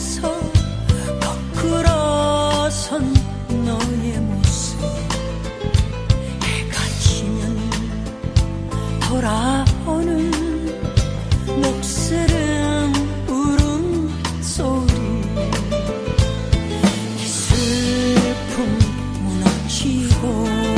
가서 거꾸로선 너의 모습 해가 면 돌아오는 목소름 울음소리. 슬픔 무너지고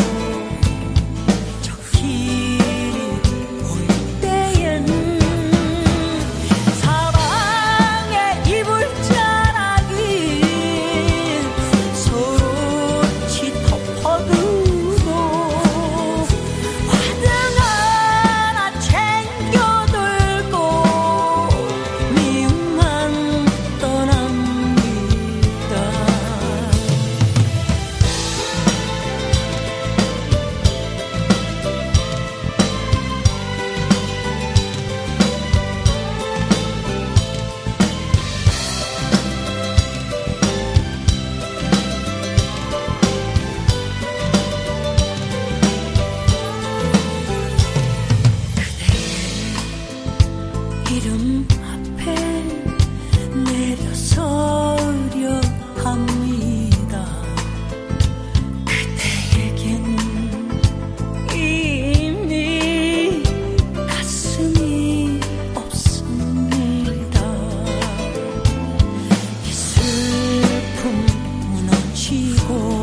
地阔